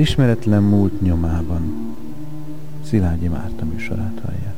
Ismeretlen múlt nyomában Szilágyi Márta műsorát hallja.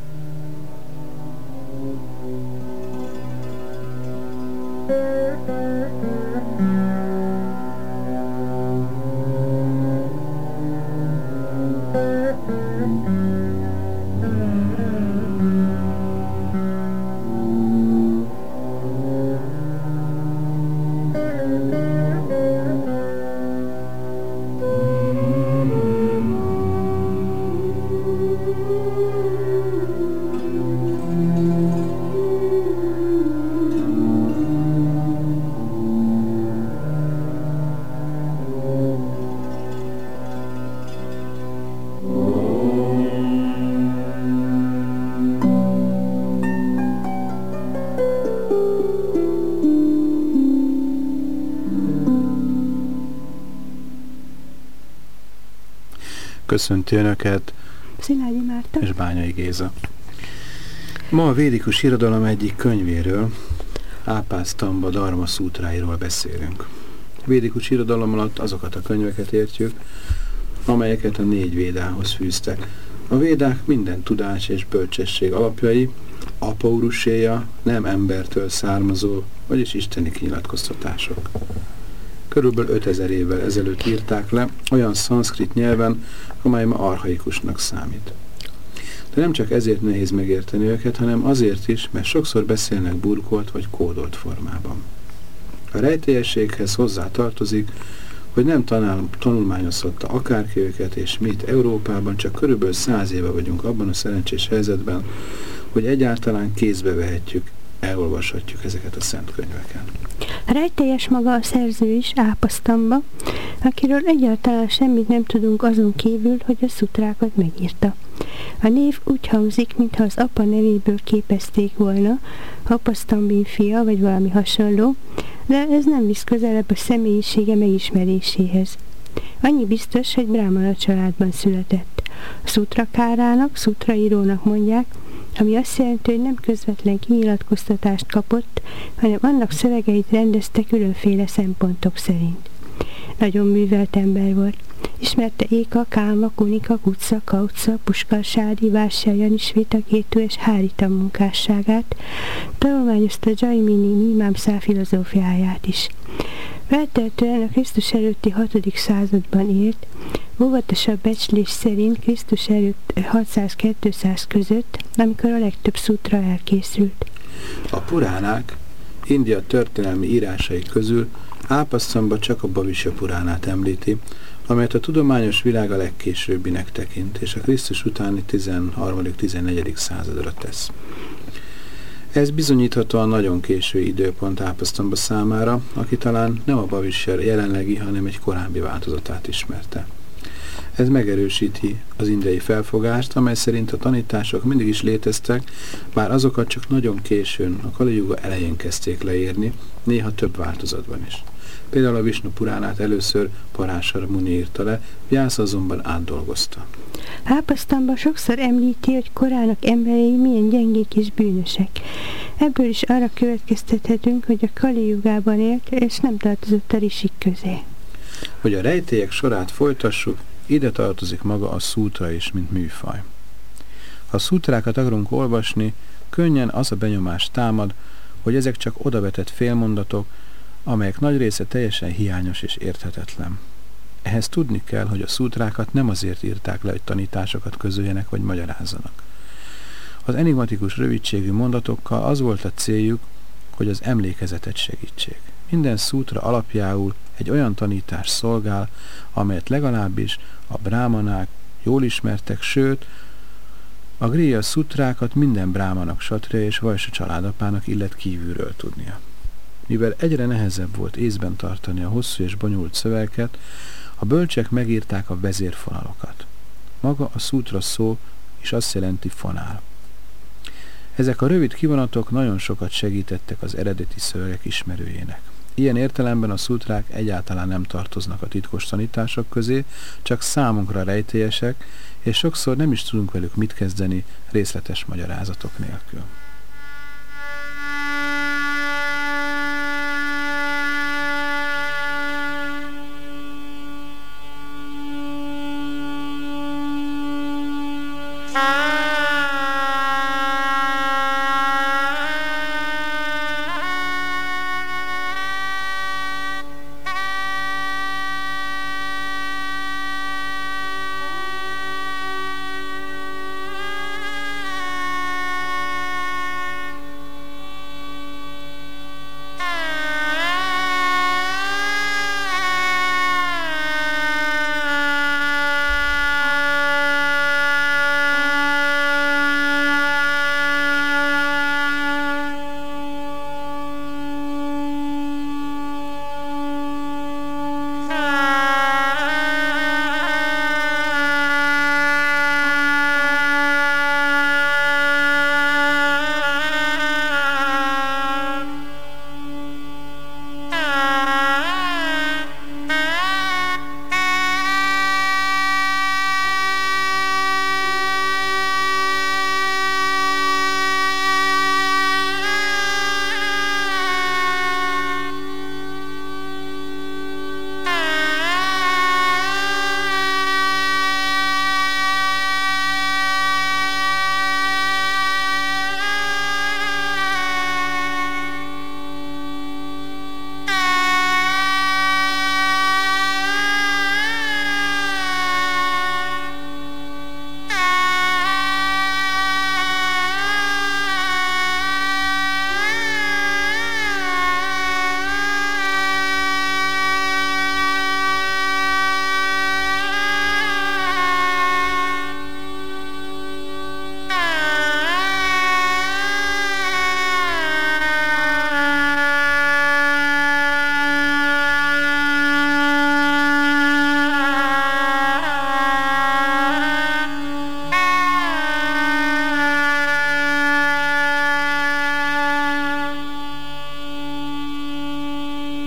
Köszönti Önöket Szilágyi Márta és Bányai Géza. Ma a védikus irodalom egyik könyvéről, Ápásztamba Dharma szútráiról beszélünk. A védikus irodalom alatt azokat a könyveket értjük, amelyeket a négy védához fűztek. A védák minden tudás és bölcsesség alapjai, apauruséja, nem embertől származó, vagyis isteni kinyilatkoztatások körülbelül 5000 évvel ezelőtt írták le, olyan szanszkrit nyelven, amely ma arhaikusnak számít. De nem csak ezért nehéz megérteni őket, hanem azért is, mert sokszor beszélnek burkolt vagy kódolt formában. A rejtélyességhez hozzá tartozik, hogy nem tanál, tanulmányozhatta akárki őket, és mi Európában csak körülbelül száz éve vagyunk abban a szerencsés helyzetben, hogy egyáltalán kézbe vehetjük, elolvashatjuk ezeket a szent könyveket. Rejtélyes maga a szerző is, Ápasztamba, akiről egyáltalán semmit nem tudunk azon kívül, hogy a szutrákat megírta. A név úgy hangzik, mintha az apa nevéből képezték volna, Apasztambin fia, vagy valami hasonló, de ez nem visz közelebb a személyisége megismeréséhez. Annyi biztos, hogy Brahmana családban született. Szutrakárának, szutraírónak mondják, ami azt jelenti, hogy nem közvetlen kinyilatkoztatást kapott, hanem annak szövegeit rendezte különféle szempontok szerint. Nagyon művelt ember volt. Ismerte Éka, Kálma, Kunika, Kutsa, Kautsza, Puskalsári, Vásja, Janisvita, Kétu és Hárita munkásságát, tanulmányozta Jaimini Mimamszá filozófiáját is. Feltehetően a Krisztus előtti 6. században élt, óvatosabb becslés szerint Krisztus előtt 600-200 között, amikor a legtöbb szutra elkészült. A puránák India történelmi írásai közül Ápasszamba csak a Bavisa Puránát említi, amelyet a tudományos világ a legkésőbbinek tekint, és a Krisztus utáni 13.-14. századra tesz. Ez bizonyíthatóan nagyon késő időpont Ápasztamba számára, aki talán nem a Bavisser jelenlegi, hanem egy korábbi változatát ismerte. Ez megerősíti az indiai felfogást, amely szerint a tanítások mindig is léteztek, bár azokat csak nagyon későn, a Kali elején kezdték leírni, néha több változatban is. Például a Vishnu Puránát először Parásara Muni írta le, Vyász azonban átdolgozta. Ápasztamban sokszor említi, hogy korának emberei milyen gyengék és bűnösek. Ebből is arra következtethetünk, hogy a Kali jugában élt, és nem tartozott a risik közé. Hogy a rejtélyek sorát folytassuk, ide tartozik maga a szútra is, mint műfaj. Ha szútrákat akarunk olvasni, könnyen az a benyomás támad, hogy ezek csak odavetett félmondatok, amelyek nagy része teljesen hiányos és érthetetlen. Ehhez tudni kell, hogy a szútrákat nem azért írták le, hogy tanításokat közöljenek vagy magyarázzanak. Az enigmatikus rövidségű mondatokkal az volt a céljuk, hogy az emlékezetet segítsék. Minden szútra alapjául egy olyan tanítás szolgál, amelyet legalábbis a brámanák jól ismertek, sőt, a Griya szutrákat minden brámanak satre és vajsa családapának illet kívülről tudnia. Mivel egyre nehezebb volt észben tartani a hosszú és bonyolult szövegeket, A bölcsek megírták a vezérfonalokat. Maga a szútra szó is azt jelenti fonál. Ezek a rövid kivonatok nagyon sokat segítettek az eredeti szövegek ismerőjének. Ilyen értelemben a szutrák egyáltalán nem tartoznak a titkos tanítások közé, csak számunkra rejtélyesek, és sokszor nem is tudunk velük mit kezdeni részletes magyarázatok nélkül.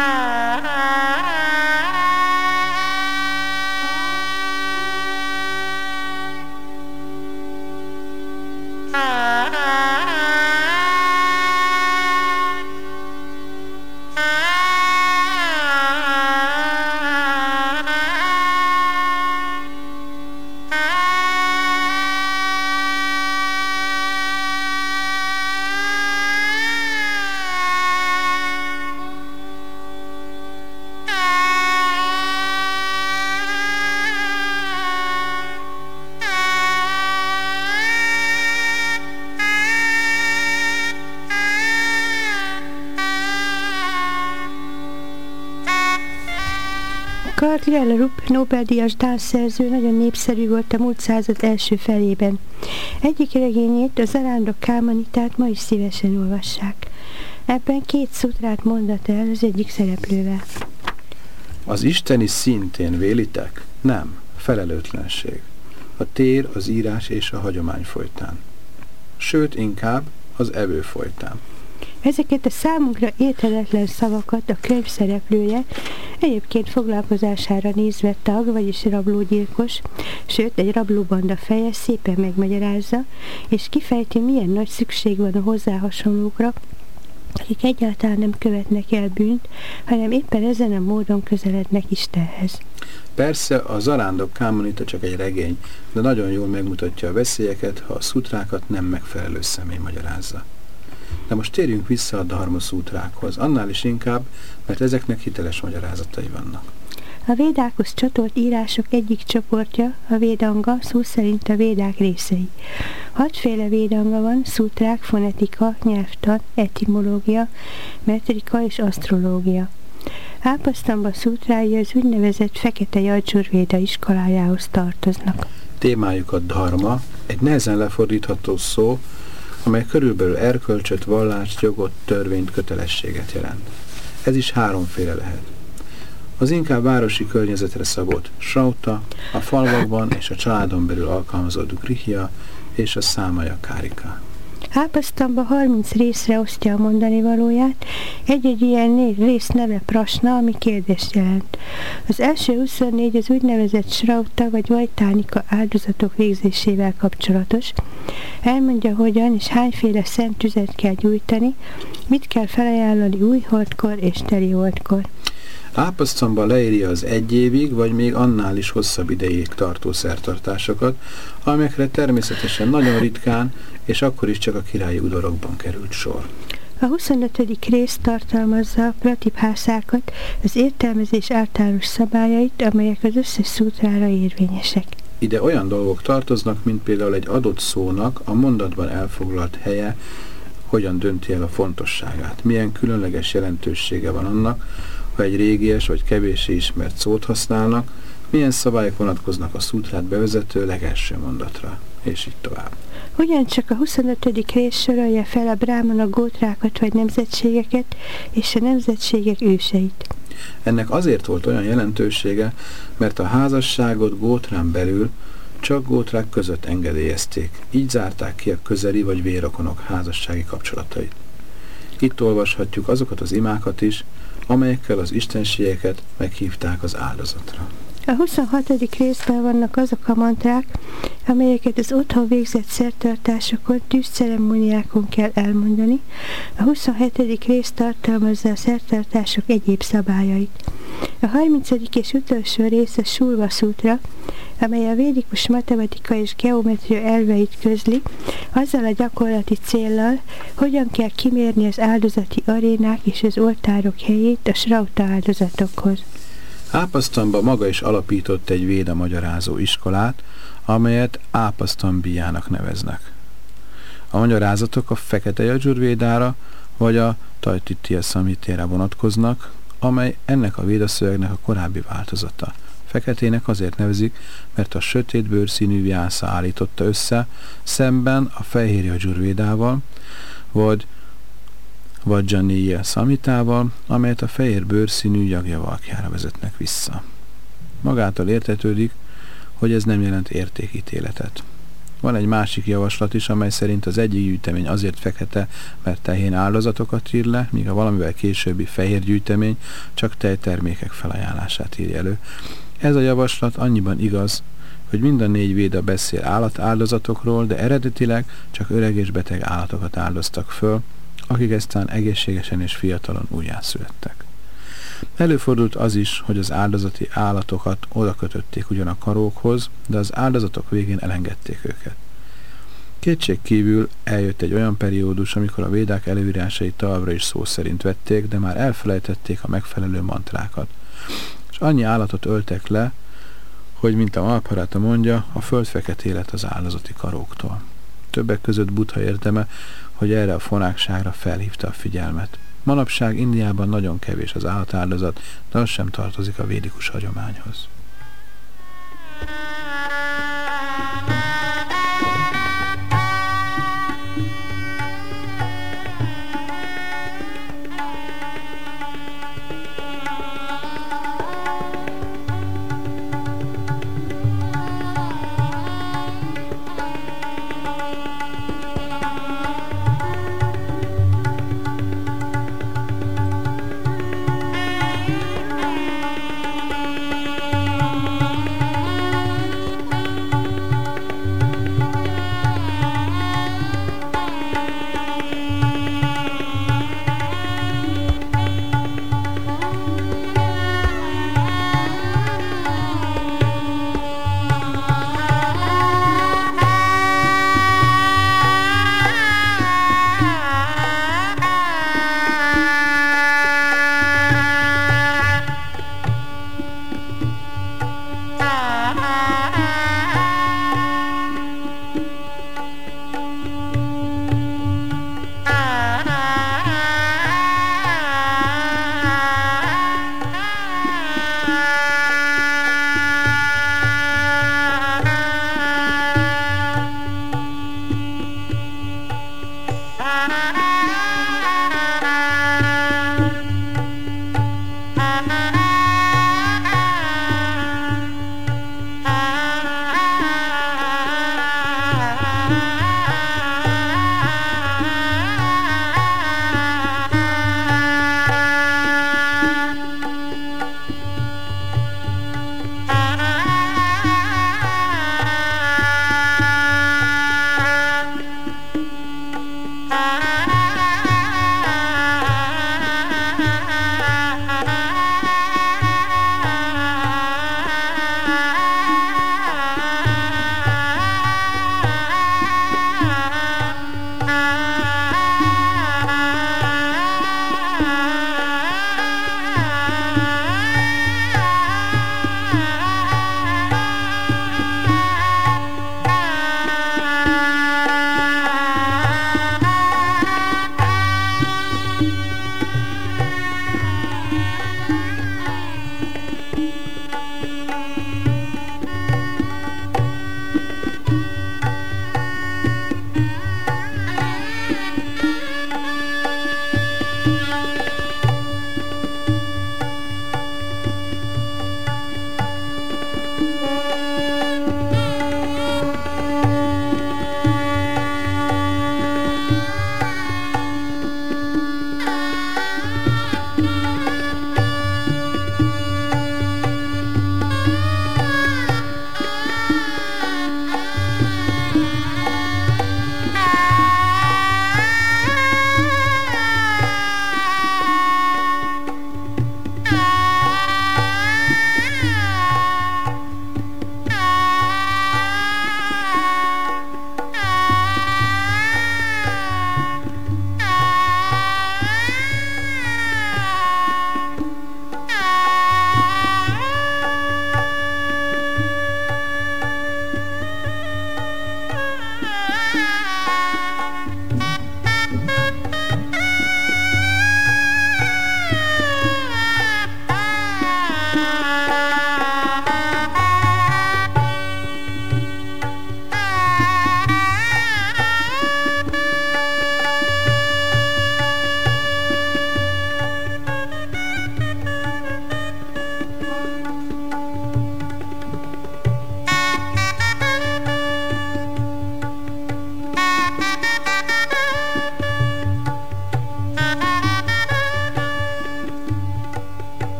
ah Gabriele Rupp Nobel-díjas dálszerző nagyon népszerű volt a múlt század első felében. Egyik regényét, a Zarándok Kámanitát ma is szívesen olvassák. Ebben két szutrát mondat el az egyik szereplővel. Az isteni szintén vélitek? Nem, felelőtlenség. A tér, az írás és a hagyomány folytán. Sőt, inkább az evő folytán. Ezeket a számunkra érthetetlen szavakat a könyv szereplője egyébként foglalkozására nézve tag, vagyis rablógyilkos, sőt egy rablóbanda feje szépen megmagyarázza, és kifejti, milyen nagy szükség van a hozzá hasonlókra, akik egyáltalán nem követnek el bűnt, hanem éppen ezen a módon közelednek Istenhez. Persze a zarándok kámonita csak egy regény, de nagyon jól megmutatja a veszélyeket, ha a szutrákat nem megfelelő személy magyarázza. De most térjünk vissza a Dharma szútrákhoz, annál is inkább, mert ezeknek hiteles magyarázatai vannak. A védákhoz csatolt írások egyik csoportja, a védanga, szó szerint a védák részei. Hatféle védanga van, szutrák, fonetika, nyelvtan, etimológia, metrika és asztrológia. Ápasztamba szutrái az úgynevezett Fekete Jajcsurvéda iskolájához tartoznak. Témájuk a dharma, egy nehezen lefordítható szó, amely körülbelül erkölcsöt, vallást, jogot, törvényt, kötelességet jelent. Ez is háromféle lehet. Az inkább városi környezetre szabott Srauta, a falvakban és a családon belül alkalmazott Grihia és a számaja Kárika. Ápasztamba 30 részre osztja a mondani valóját, egy-egy ilyen rész neve prasna, ami kérdést jelent. Az első 24 az úgynevezett srauta vagy vajtánika áldozatok végzésével kapcsolatos. Elmondja, hogyan és hányféle szent tüzet kell gyújtani, mit kell felajánlani új holdkor és teli holdkor. Ápasztamba leírja az egy évig, vagy még annál is hosszabb ideig tartó szertartásokat, amelyekre természetesen nagyon ritkán, és akkor is csak a királyi udorokban került sor. A 25. rész tartalmazza a pratiphászákat, az értelmezés általános szabályait, amelyek az összes szútrára érvényesek. Ide olyan dolgok tartoznak, mint például egy adott szónak a mondatban elfoglalt helye, hogyan dönti el a fontosságát, milyen különleges jelentősége van annak, ha egy régies vagy kevéssé ismert szót használnak, milyen szabályok vonatkoznak a szútrát bevezető legelső mondatra, és így tovább. Ugyancsak a 25. rész sorolja fel a brámana gótrákat vagy nemzetségeket és a nemzetségek őseit. Ennek azért volt olyan jelentősége, mert a házasságot gótrán belül csak gótrák között engedélyezték, így zárták ki a közeli vagy vérokonok házassági kapcsolatait. Itt olvashatjuk azokat az imákat is, amelyekkel az istenségeket meghívták az áldozatra. A 26. részben vannak azok a mantrák, amelyeket az otthon végzett szertartásokon, tűzceremóniákon kell elmondani. A 27. rész tartalmazza a szertartások egyéb szabályait. A 30. és utolsó rész a Sulva Sutra, amely a védikus matematika és geometria elveit közli, azzal a gyakorlati céllal, hogyan kell kimérni az áldozati arénák és az oltárok helyét a srauta áldozatokhoz. Ápasztamba maga is alapított egy véda magyarázó iskolát, amelyet Ápasztambiának neveznek. A magyarázatok a fekete Jajurvédára vagy a Tajtittia Samitére vonatkoznak, amely ennek a védaszövegnek a korábbi változata. Feketének azért nevezik, mert a sötét bőrszínű viásza állította össze, szemben a fehér Jajurvédával, vagy Vajjaniya Samitával, amelyet a fehér bőrszínű jagjavalkjára vezetnek vissza. Magától értetődik, hogy ez nem jelent értékítéletet. Van egy másik javaslat is, amely szerint az egyik gyűjtemény azért fekete, mert tehén áldozatokat ír le, míg a valamivel későbbi fehér gyűjtemény csak tejtermékek felajánlását írja elő. Ez a javaslat annyiban igaz, hogy mind a négy véda beszél állatáldozatokról, de eredetileg csak öreg és beteg állatokat áldoztak föl, akik eztán egészségesen és fiatalon újjászülettek. Előfordult az is, hogy az áldozati állatokat oda kötötték ugyan a karókhoz, de az áldozatok végén elengedték őket. Kétség kívül eljött egy olyan periódus, amikor a védák előírásait továbbra is szó szerint vették, de már elfelejtették a megfelelő mantrákat. És annyi állatot öltek le, hogy, mint a Malparáta mondja, a föld fekete élet az áldozati karóktól. Többek között Butha érdeme, hogy erre a fonákságra felhívta a figyelmet. Manapság Indiában nagyon kevés az állatáldozat, de az sem tartozik a védikus hagyományhoz.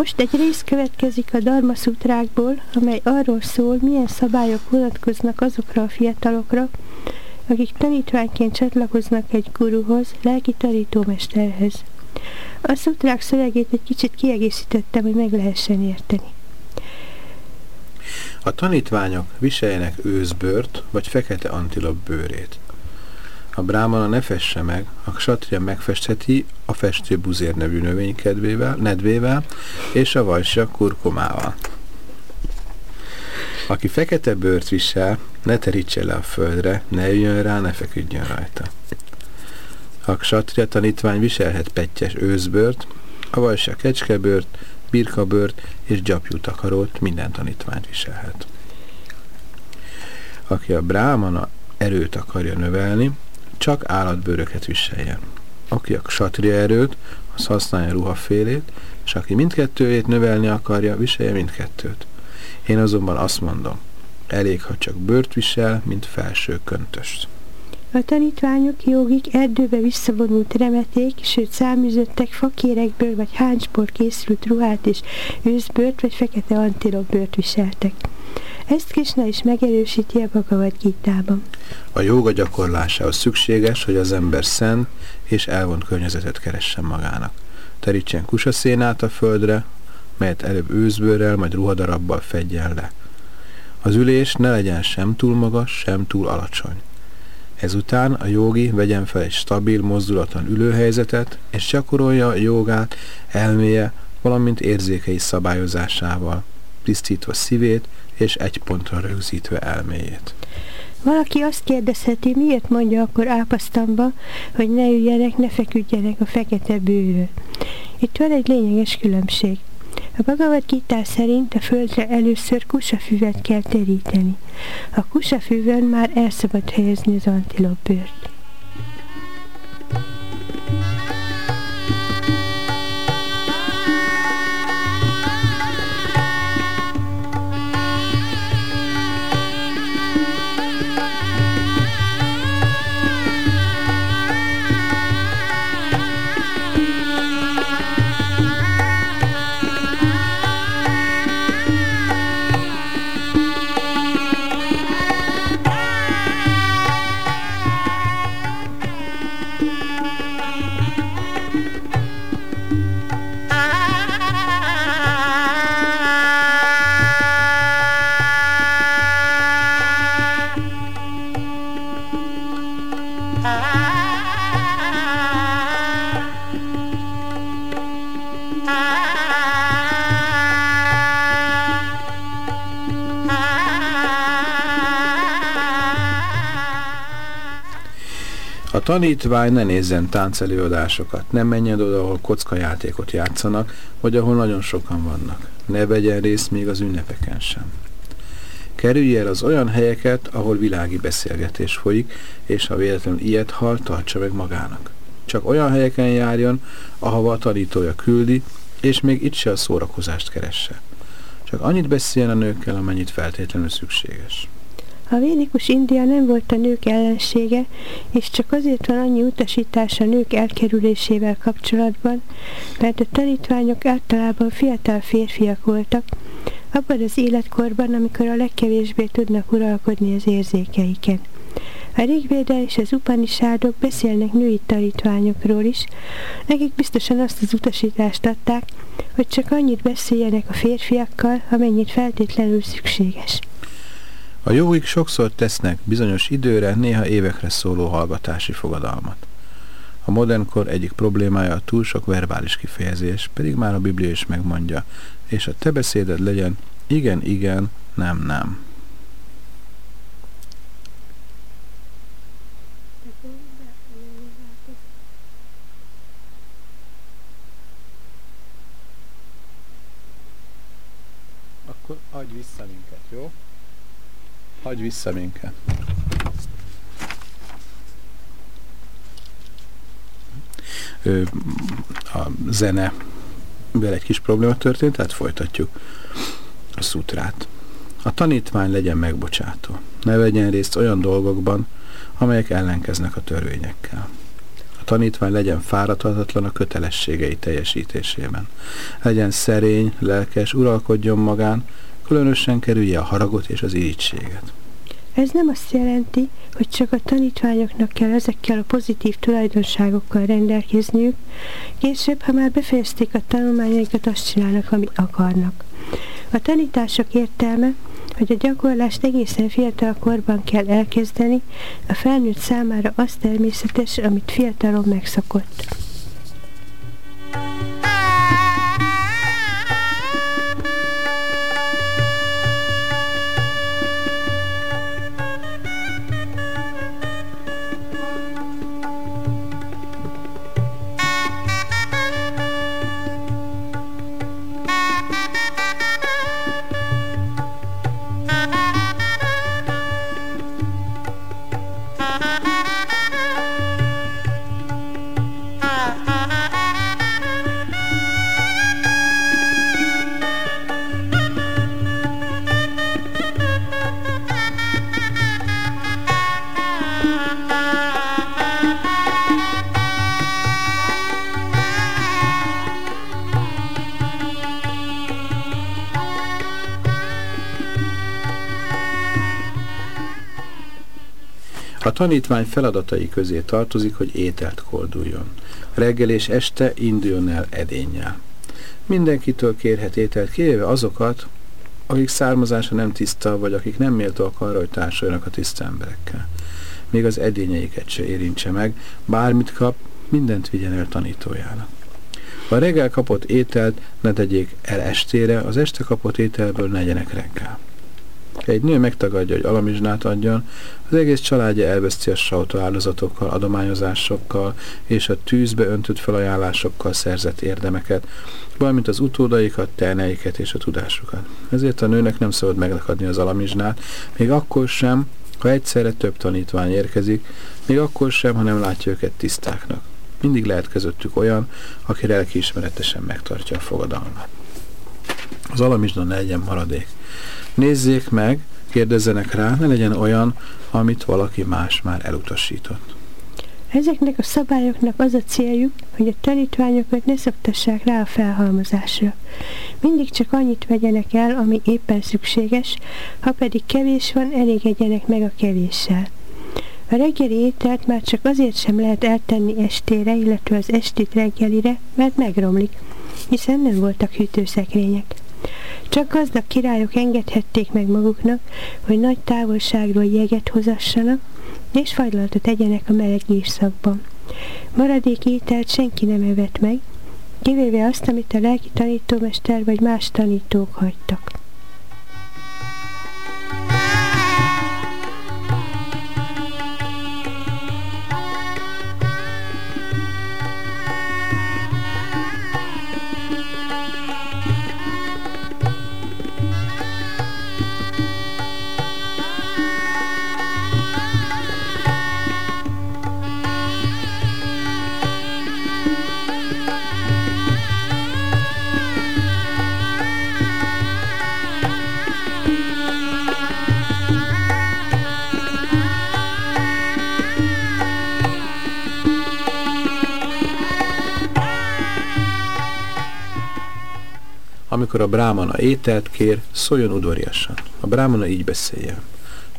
Most egy rész következik a Dharma szutrákból, amely arról szól, milyen szabályok vonatkoznak azokra a fiatalokra, akik tanítványként csatlakoznak egy guruhoz, lelki tanítómesterhez. A szutrák szövegét egy kicsit kiegészítettem, hogy meg lehessen érteni. A tanítványok viseljenek őszbört vagy fekete antilop bőrét. A brámana ne fesse meg, a ksatria megfestheti a festő buzér nevű növénykedvével, nedvével és a vajsja kurkumával. Aki fekete bőrt visel, ne terítse le a földre, ne jöjjön rá, ne feküdjön rajta. A ksatria tanítvány viselhet pettyes őszbört, a vajsja kecskebőrt, birkabőrt és gyapjú takarót minden tanítványt viselhet. Aki a brámana erőt akarja növelni, csak állatbőröket viseljen. Aki a satria erőt, az használja ruhafélét, és aki mindkettőjét növelni akarja, viselje mindkettőt. Én azonban azt mondom, elég, ha csak bőrt visel, mint felső köntöst. A tanítványok, jogik erdőbe visszavonult remeték, sőt száműzöttek fakérekből vagy háncsból készült ruhát és őszbőrt vagy fekete antilopbőrt viseltek. Ezt Kisna is megerősíti a Bhagavad Gita-ban. A jóga gyakorlásához szükséges, hogy az ember szent és elvont környezetet keressen magának. Terítsen kusaszénát a földre, melyet előbb őzbőrrel, majd ruhadarabbal fedjen le. Az ülés ne legyen sem túl magas, sem túl alacsony. Ezután a jogi vegyen fel egy stabil, mozdulatlan ülőhelyzetet, és gyakorolja a jogát elméje, valamint érzékei szabályozásával, tisztítva szívét és egy pontra rögzítve elméjét. Valaki azt kérdezheti, miért mondja akkor ápasztamba, hogy ne üljenek, ne feküdjenek a fekete bőrről. Itt van egy lényeges különbség. A Bhagavad Gita szerint a földre először kusafüvet kell teríteni. A kusafüvön már el szabad helyezni az antilopbőrt. Tanítvány ne nézzen táncelőadásokat, nem menjen oda, ahol kockajátékot játszanak, vagy ahol nagyon sokan vannak. Ne vegyen részt még az ünnepeken sem. Kerülj el az olyan helyeket, ahol világi beszélgetés folyik, és ha véletlenül ilyet hall, tartsa meg magának. Csak olyan helyeken járjon, ahova a tanítója küldi, és még itt se a szórakozást keresse. Csak annyit beszéljen a nőkkel, amennyit feltétlenül szükséges. A védikus India nem volt a nők ellensége, és csak azért van annyi utasítás a nők elkerülésével kapcsolatban, mert a tanítványok általában fiatal férfiak voltak, abban az életkorban, amikor a legkevésbé tudnak uralkodni az érzékeiken. A Rigvéda és az Upanishadok beszélnek női tanítványokról is, nekik biztosan azt az utasítást adták, hogy csak annyit beszéljenek a férfiakkal, amennyit feltétlenül szükséges. A jóik sokszor tesznek bizonyos időre, néha évekre szóló hallgatási fogadalmat. A modernkor egyik problémája a túl sok verbális kifejezés, pedig már a Biblia is megmondja, és a te beszéded legyen igen, igen, nem, nem. Akkor adj vissza minket, jó? Hagyj vissza minket. A zene vel egy kis probléma történt, tehát folytatjuk a szutrát. A tanítvány legyen megbocsátó. Ne vegyen részt olyan dolgokban, amelyek ellenkeznek a törvényekkel. A tanítvány legyen fáradhatatlan a kötelességei teljesítésében. Legyen szerény, lelkes, uralkodjon magán, különösen kerülje a haragot és az irítséget. Ez nem azt jelenti, hogy csak a tanítványoknak kell ezekkel a pozitív tulajdonságokkal rendelkezniük, később, ha már befejezték a tanulmányaikat, azt csinálnak, amit akarnak. A tanítások értelme, hogy a gyakorlást egészen fiatal korban kell elkezdeni, a felnőtt számára az természetes, amit fiatalon megszokott. A tanítvány feladatai közé tartozik, hogy ételt kolduljon. Reggel és este induljon el edénnyel. Mindenkitől kérhet ételt, kivéve azokat, akik származása nem tiszta, vagy akik nem méltóak arra, hogy társuljanak a tiszta emberekkel. Még az edényeiket se érintse meg, bármit kap, mindent vigyen el tanítójának. Ha reggel kapott ételt ne tegyék el estére, az este kapott ételből ne legyenek reggel. Egy nő megtagadja, hogy alamizsnát adjon, az egész családja elveszti a sautó áldozatokkal, adományozásokkal és a tűzbe öntött felajánlásokkal szerzett érdemeket, valamint az utódaikat, terneiket és a tudásukat. Ezért a nőnek nem szabad megakadni az alamizsnát, még akkor sem, ha egyszerre több tanítvány érkezik, még akkor sem, ha nem látja őket tisztáknak. Mindig lehet közöttük olyan, aki lelkiismeretesen megtartja a fogadalmat. Az alamizsna ne legyen maradék. Nézzék meg, kérdezzenek rá, ne legyen olyan, amit valaki más már elutasított. Ezeknek a szabályoknak az a céljuk, hogy a tanítványokat ne szoktassák rá a felhalmozásra. Mindig csak annyit vegyenek el, ami éppen szükséges, ha pedig kevés van, elégedjenek meg a kevéssel. A reggeli ételt már csak azért sem lehet eltenni estére, illetve az estit reggelire, mert megromlik, hiszen nem voltak hűtőszekrények. Csak gazdag királyok engedhették meg maguknak, hogy nagy távolságról jeget hozassanak, és fagylaltot tegyenek a meleg éjszakban. Maradék ételt senki nem evett meg, kivéve azt, amit a lelki tanítómester vagy más tanítók hagytak. Amikor a brámana ételt kér, szóljon udvariasan. A brámana így beszélje.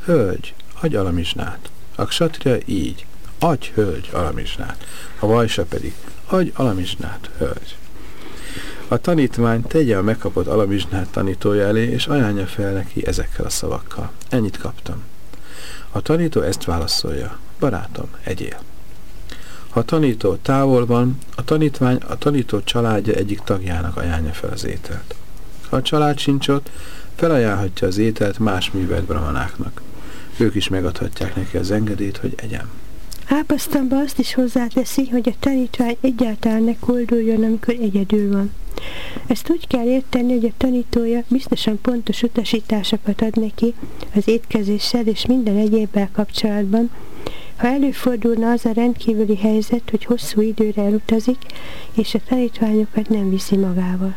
Hölgy, adj alamizsnát. A ksatria így. Adj, hölgy, alamizsnát. A vajsa pedig. Adj alamizsnát, hölgy. A tanítvány tegye a megkapott alamizsnát tanítója elé, és ajánlja fel neki ezekkel a szavakkal. Ennyit kaptam. A tanító ezt válaszolja. Barátom, egyél. Ha a tanító távol van, a tanítvány a tanító családja egyik tagjának ajánlja fel az ételt. Ha a család sincs ott, felajánlhatja az ételt más művelt brahmanáknak. Ők is megadhatják neki az engedélyt, hogy egyem. Ápasztamba azt is hozzáteszi, hogy a tanítvány egyáltalán ne kolduljon, amikor egyedül van. Ezt úgy kell érteni, hogy a tanítója biztosan pontos utasításokat ad neki az étkezéssel és minden egyébbel kapcsolatban, ha előfordulna az a rendkívüli helyzet, hogy hosszú időre elutazik, és a tanítványokat nem viszi magával.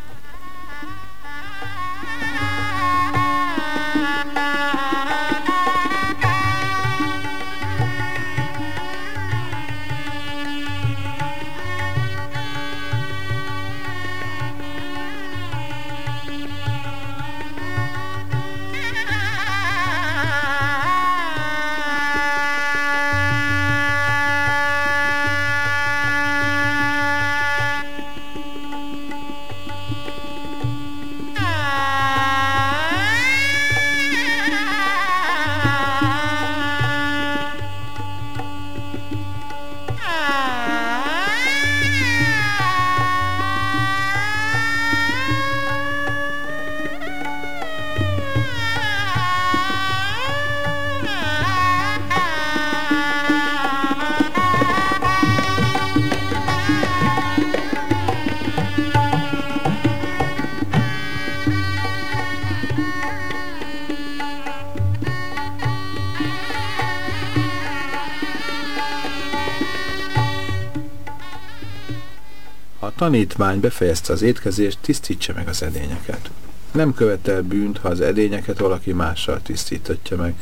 Tanítvány befejezte az étkezést, tisztítsa meg az edényeket. Nem követel bűnt, ha az edényeket valaki mással tisztítatja meg.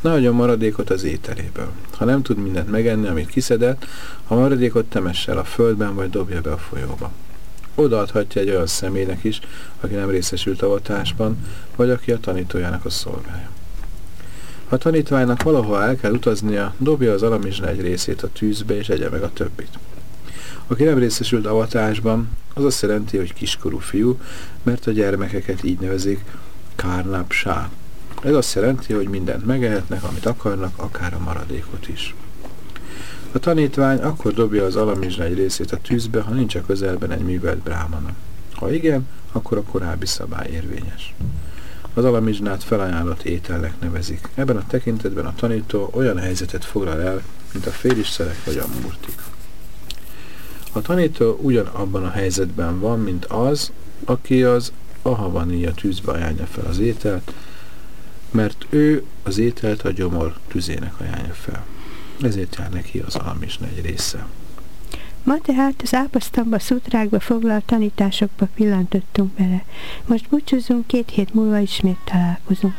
Ne maradékot az ételéből. Ha nem tud mindent megenni, amit kiszedett, a maradékot temesse a földben, vagy dobja be a folyóba. Odaadhatja egy olyan személynek is, aki nem részesült avatásban, vagy aki a tanítójának a szolgája. Ha a tanítványnak valahol el kell utaznia, dobja az alamizsna egy részét a tűzbe, és egye meg a többit. Aki nem részesült avatásban, az azt jelenti, hogy kiskorú fiú, mert a gyermekeket így nevezik kárnápsá. Ez azt jelenti, hogy mindent megehetnek, amit akarnak, akár a maradékot is. A tanítvány akkor dobja az alamizsna egy részét a tűzbe, ha nincs a közelben egy művelt brámana. Ha igen, akkor a korábbi szabály érvényes. Az alamizsnát felajánlott ételnek nevezik. Ebben a tekintetben a tanító olyan helyzetet foglal el, mint a félisterek vagy a murtik. A tanító ugyanabban a helyzetben van, mint az, aki az ahavania tűzbe ajánlja fel az ételt, mert ő az ételt a gyomor tüzének ajánlja fel. Ezért jár neki az almisna egy része. Ma tehát az ápasztamba szutrákba foglalt tanításokba pillantottunk bele. Most búcsúzunk, két hét múlva ismét találkozunk.